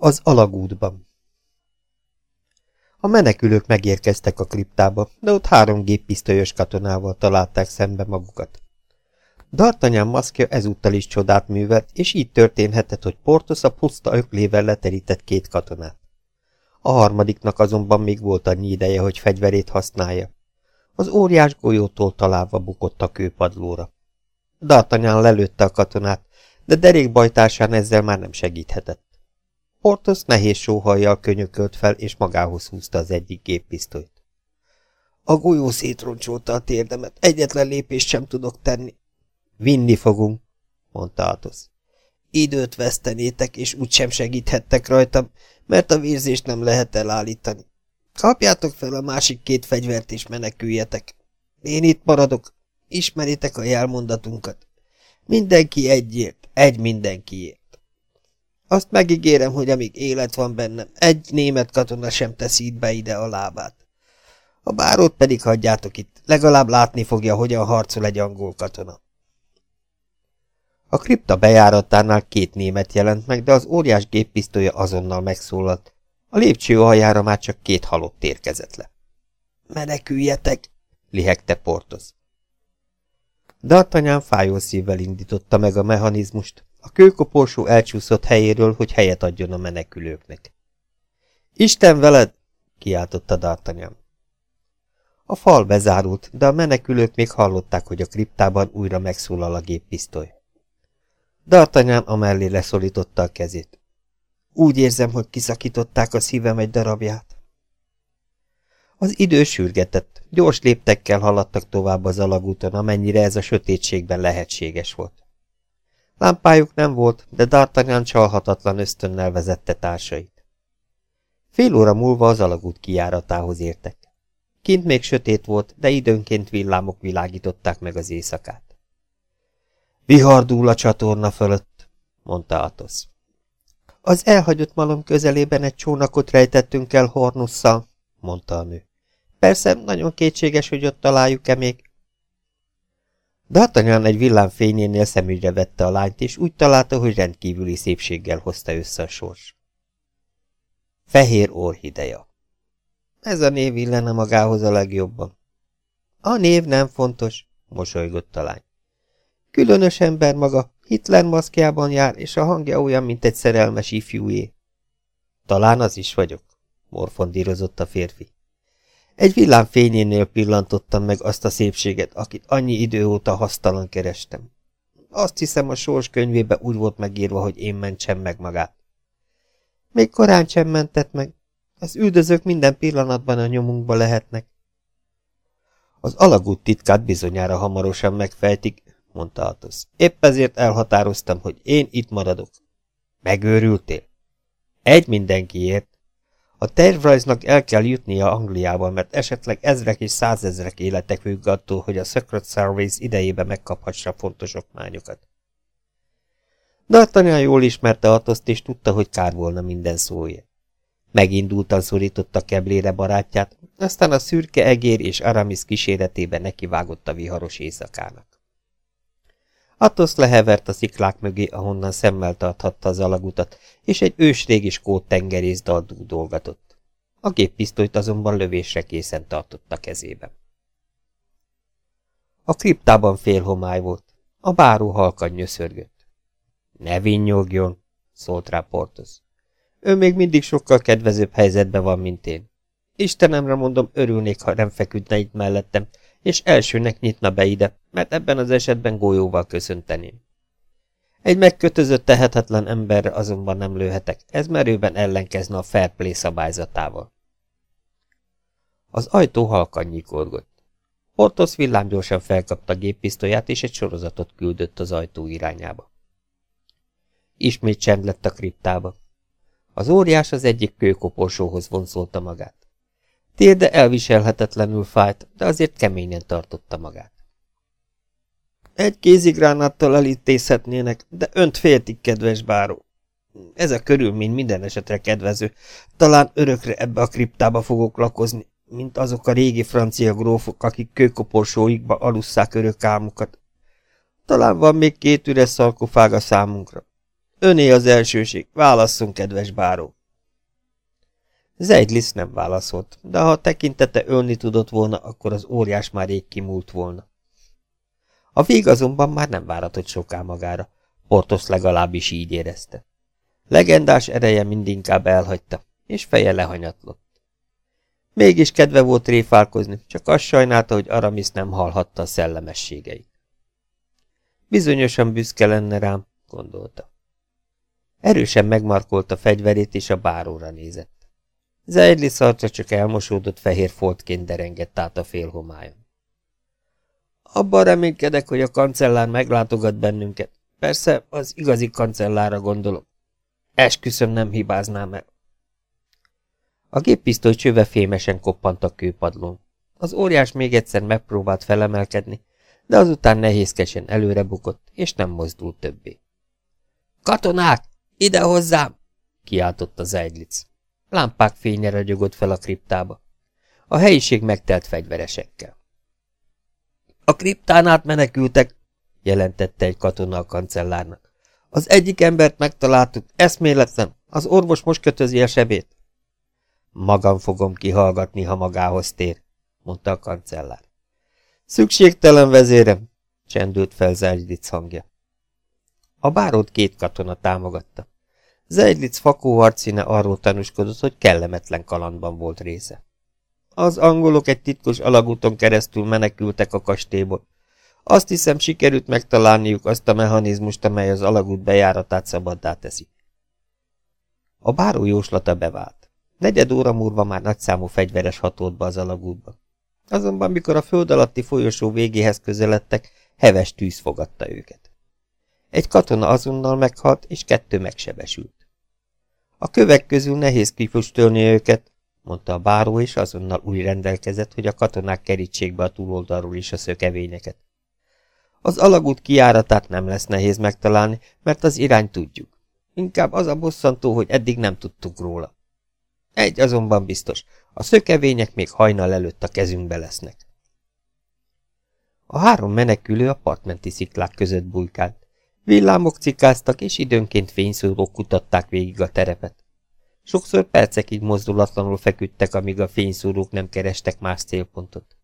Az alagútban A menekülők megérkeztek a kriptába, de ott három géppisztolyos katonával találták szembe magukat. D'Artagnan maszkja ezúttal is csodát művelt, és így történhetett, hogy Portos a puszta öklével leterített két katonát. A harmadiknak azonban még volt annyi ideje, hogy fegyverét használja. Az óriás golyótól találva bukott a kőpadlóra. D'Artagnan lelőtte a katonát, de derékbajtásán ezzel már nem segíthetett. Portos nehéz sóhajjal könyökölt fel, és magához húzta az egyik géppisztolyt. A golyó szétroncsolta a térdemet, egyetlen lépést sem tudok tenni. Vinni fogunk, mondta Atos. Időt vesztenétek, és úgysem segíthettek rajtam, mert a vérzést nem lehet elállítani. Kapjátok fel a másik két fegyvert, és meneküljetek. Én itt maradok. Ismeritek a jelmondatunkat. Mindenki egyért, egy mindenkiért. Azt megígérem, hogy amíg élet van bennem, egy német katona sem teszi itt be ide a lábát. A bárót pedig hagyjátok itt, legalább látni fogja, hogyan harcol egy angol katona. A kripta bejáratánál két német jelent meg, de az óriás géppisztolya azonnal megszólalt. A lépcső aljára már csak két halott érkezett le. Meneküljetek! lihegte Portos. D'Artagnan fájó szívvel indította meg a mechanizmust, a kőkoporsó elcsúszott helyéről, hogy helyet adjon a menekülőknek. Isten veled! kiáltotta D'Artagnan. A fal bezárult, de a menekülők még hallották, hogy a kriptában újra megszólal a géppisztoly. D'Artagnan amellé leszorította a kezét. Úgy érzem, hogy kiszakították a szívem egy darabját. Az idő sürgetett, gyors léptekkel haladtak tovább az alagúton, amennyire ez a sötétségben lehetséges volt. Lámpájuk nem volt, de D'Artagnan csalhatatlan ösztönnel vezette társait. Fél óra múlva az alagút kijáratához értek. Kint még sötét volt, de időnként villámok világították meg az éjszakát. Vihar dúl a csatorna fölött, mondta Atos. Az elhagyott malom közelében egy csónakot rejtettünk el Hornusszal, mondta a nő. Persze, nagyon kétséges, hogy ott találjuk-e még. D'Artagnan egy villámfényénél szemügyre vette a lányt, és úgy találta, hogy rendkívüli szépséggel hozta össze a sors. Fehér orhideja. Ez a név illene magához a legjobban. A név nem fontos, mosolygott a lány. Különös ember maga, Hitler maszkjában jár, és a hangja olyan, mint egy szerelmes ifjújé. Talán az is vagyok, morfondírozott a férfi. Egy villám fényénél pillantottam meg azt a szépséget, akit annyi idő óta hasztalan kerestem. Azt hiszem, a sors könyvébe úgy volt megírva, hogy én mentsem meg magát. Még korán sem mentett meg. Az üldözők minden pillanatban a nyomunkba lehetnek. Az alagút titkát bizonyára hamarosan megfejtik, mondta Atos. Épp ezért elhatároztam, hogy én itt maradok. Megőrültél? Egy mindenkiért. A tervrajznak el kell jutnia Angliába, mert esetleg ezrek és százezrek életek függ attól, hogy a Secret Service idejében megkaphassa fontos okmányokat. D'Artagnan jól ismerte Atoszt, és tudta, hogy kár volna minden szója. Megindultan szorította keblére barátját, aztán a szürke egér és Aramis kíséretében nekivágott a viharos éjszakának. Atos lehevert a sziklák mögé, ahonnan szemmel tarthatta az alagutat, és egy ősrégi skót tengerész dolgatott. A géppisztolyt azonban lövésre készen tartotta kezében. A kriptában fél homály volt. A báró halkan nyöszörgött. Ne vinnyogjon, szólt rá Portos. Ő még mindig sokkal kedvezőbb helyzetben van, mint én. Istenemre mondom, örülnék, ha nem feküdne itt mellettem, és elsőnek nyitna be ide, mert ebben az esetben golyóval köszönteném. Egy megkötözött tehetetlen emberre azonban nem lőhetek, ez merőben ellenkezne a fair play szabályzatával. Az ajtó halkan nyikorgott. Portos villámgyorsan felkapta géppisztolyát, és egy sorozatot küldött az ajtó irányába. Ismét csend lett a kriptába. Az óriás az egyik kőkoporsóhoz vonszolta magát. Térde elviselhetetlenül fájt, de azért keményen tartotta magát. Egy kézigránáttal elítészhetnének, de önt féltik, kedves báró. Ez a körülmény minden esetre kedvező. Talán örökre ebbe a kriptába fogok lakozni, mint azok a régi francia grófok, akik kőkoporsóikba alusszák örök álmukat. Talán van még két üres szalkofág a számunkra. Öné az elsőség, válasszunk, kedves báró. Zeidlis nem válaszolt, de ha a tekintete ölni tudott volna, akkor az óriás már rég kimúlt volna. A vég azonban már nem váratott soká magára, Portos legalábbis így érezte. Legendás ereje mindinkább elhagyta, és feje lehanyatlott. Mégis kedve volt tréfálkozni, csak azt sajnálta, hogy Aramis nem hallhatta a szellemességeit. Bizonyosan büszke lenne rám, gondolta. Erősen megmarkolta fegyverét, és a báróra nézett. Zeidli szarca csak elmosódott fehér foltként derengett át a félhomályon. Abban reménykedek, hogy a kancellár meglátogat bennünket. Persze, az igazi kancellára gondolom. Esküszöm nem hibáznám el. A géppisztoly csöve fémesen koppant a kőpadlón. Az óriás még egyszer megpróbált felemelkedni, de azután nehézkesen előre bukott, és nem mozdult többé. Katonák! Ide hozzám! kiáltotta Zeidlitz. Lámpák fénye ragyogott fel a kriptába. A helyiség megtelt fegyveresekkel. A kriptán át jelentette egy katona a kancellárnak. Az egyik embert megtaláltuk, eszméletlen, az orvos most kötözi a sebét. Magam fogom kihallgatni, ha magához tér, mondta a kancellár. Szükségtelen vezérem, csendült fel Zeidlitz hangja. A bárót két katona támogatta. Zeidlitz fakó arról tanúskodott, hogy kellemetlen kalandban volt része. Az angolok egy titkos alagúton keresztül menekültek a kastélyból. Azt hiszem, sikerült megtalálniuk azt a mechanizmust, amely az alagút bejáratát szabaddá teszi. A báró jóslata bevált. Negyed óra múlva már nagyszámú fegyveres hatott be az alagútba. Azonban, mikor a föld alatti folyosó végéhez közeledtek, heves tűz fogadta őket. Egy katona azonnal meghalt, és kettő megsebesült. A kövek közül nehéz kifustölni őket, mondta a báró, és azonnal úgy rendelkezett, hogy a katonák kerítsék be a túloldalról is a szökevényeket. Az alagút kiáratát nem lesz nehéz megtalálni, mert az irány tudjuk. Inkább az a bosszantó, hogy eddig nem tudtuk róla. Egy azonban biztos, a szökevények még hajnal előtt a kezünkbe lesznek. A három menekülő a partmenti sziklák között bujkált. Villámok cikáztak, és időnként fényszórók kutatták végig a terepet. Sokszor percekig mozdulatlanul feküdtek, amíg a fényszórók nem kerestek más célpontot.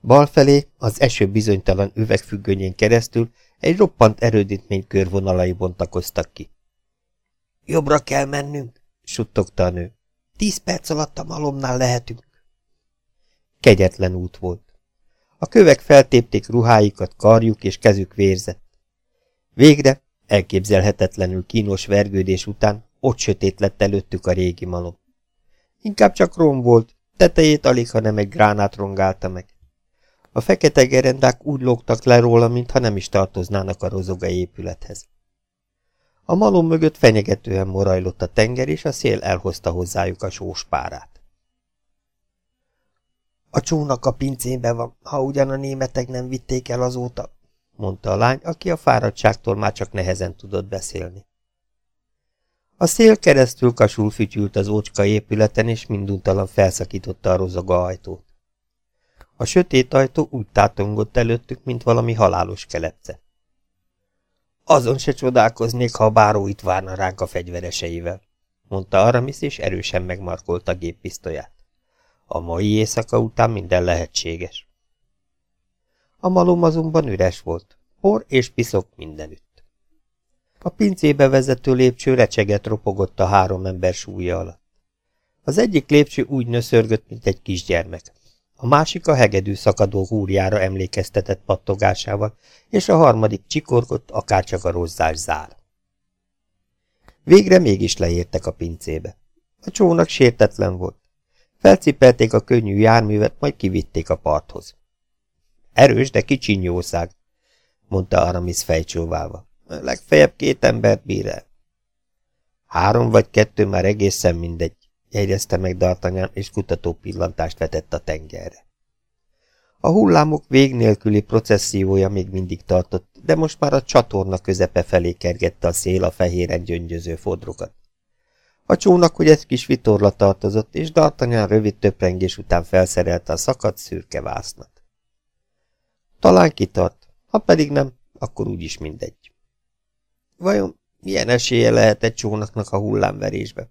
Bal felé, az eső bizonytalan üvegfüggönyén keresztül egy roppant erődítmény körvonalai bontakoztak ki. Jobbra kell mennünk, suttogta a nő. Tíz perc alatt a malomnál lehetünk. Kegyetlen út volt. A kövek feltépték ruháikat, karjuk és kezük vérzett. Végre, elképzelhetetlenül kínos vergődés után ott sötét lett előttük a régi malom. Inkább csak rom volt, tetejét alig, ha nem egy gránát rongálta meg. A fekete gerendák úgy lógtak le róla, mintha nem is tartoznának a rozogai épülethez. A malom mögött fenyegetően morajlott a tenger, és a szél elhozta hozzájuk a sós párát. A csónak a pincébe van, ha ugyan a németek nem vitték el azóta, mondta a lány, aki a fáradtságtól már csak nehezen tudott beszélni. A szél keresztül kasul fütyült az ócska épületen, és minduntalan felszakította a rozoga ajtót. A sötét ajtó úgy tátongott előttük, mint valami halálos kelepce. Azon se csodálkoznék, ha a báró itt várna ránk a fegyvereseivel, mondta Aramis, és erősen megmarkolta a géppisztolyát. A mai éjszaka után minden lehetséges. A malom azonban üres volt, por és piszok mindenütt. A pincébe vezető lépcső recseget ropogott a három ember súlya alatt. Az egyik lépcső úgy nöszörgött, mint egy kisgyermek. A másik a hegedű szakadó húrjára emlékeztetett pattogásával, és a harmadik csikorgott, akárcsak a rozzás zár. Végre mégis leértek a pincébe. A csónak sértetlen volt. Felcipelték a könnyű járművet, majd kivitték a parthoz. Erős, de kicsi nyószág, mondta Aramis fejcsóválva. Legfeljebb két embert bír el. Három vagy kettő már egészen mindegy, jegyezte meg D'Artagnan, és kutató pillantást vetett a tengerre. A hullámok vég nélküli processziója még mindig tartott, de most már a csatorna közepe felé kergette a szél a fehéren gyöngyöző fodrokat. A csónak, hogy egy kis vitorla tartozott, és D'Artagnan rövid töprengés után felszerelte a szakadt szürke vásznat. Talán kitart, ha pedig nem, akkor úgyis mindegy. Vajon Milyen esélye lehet egy csónaknak a hullámverésbe?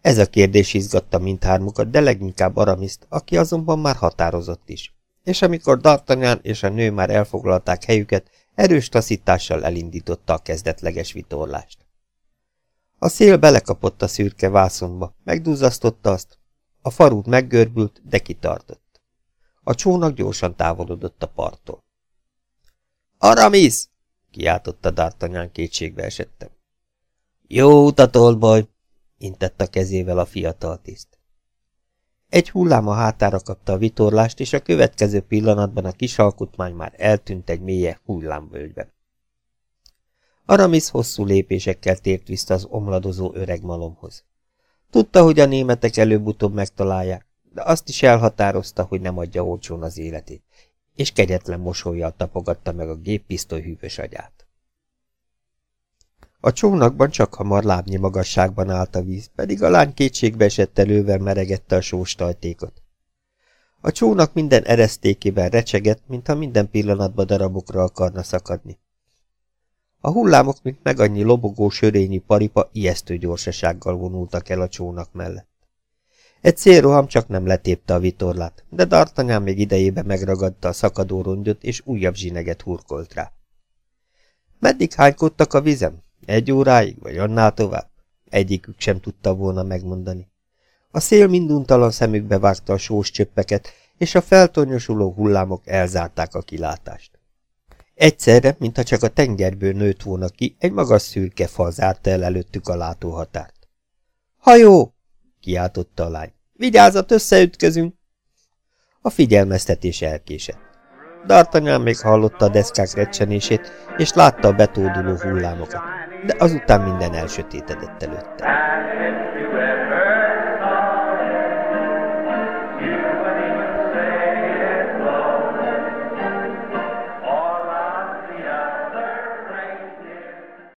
Ez a kérdés izgatta mindhármukat, de leginkább Aramiszt, aki azonban már határozott is. És amikor D'Artagnan és a nő már elfoglalták helyüket, erős taszítással elindította a kezdetleges vitorlást. A szél belekapott a szürke vászonba, megduzzasztotta azt, a farút meggörbült, de kitartott. A csónak gyorsan távolodott a parttól. Aramis! kiáltotta D'Artagnan kétségbe esettem. Jó utat, baj! intett a kezével a fiatal tiszt. Egy hullám a hátára kapta a vitorlást, és a következő pillanatban a kis alkotmány már eltűnt egy mélye hullámvölgyben. Aramis hosszú lépésekkel tért vissza az omladozó öreg malomhoz. Tudta, hogy a németek előbb-utóbb megtalálják, de azt is elhatározta, hogy nem adja olcsón az életét, és kegyetlen mosolyjal tapogatta meg a géppisztoly hűvös agyát. A csónakban csak hamar lábnyi magasságban állt a víz, pedig a lány kétségbe esett elővel meregette a sós tajtékot. A csónak minden eresztékében recsegett, mintha minden pillanatban darabokra akarna szakadni. A hullámok, mint meg annyi lobogó sörényi paripa, ijesztő gyorsasággal vonultak el a csónak mellett. Egy szélroham csak nem letépte a vitorlát, de D'Artagnan még idejébe megragadta a szakadó rongyot, és újabb zsineget hurkolt rá. Meddig hánykodtak a vizem? Egy óráig, vagy annál tovább? Egyikük sem tudta volna megmondani. A szél minduntalan szemükbe vágta a sós csöppeket, és a feltornyosuló hullámok elzárták a kilátást. Egyszerre, mintha csak a tengerből nőtt volna ki, egy magas szürke fal zárta el előttük a látóhatárt. – Hajó! – kiáltotta a lány. – Vigyázat, összeütközünk! A figyelmeztetés elkésett. D'Artagnan még hallotta a deszkák recsenését, és látta a betóduló hullámokat, de azután minden elsötétedett előtte.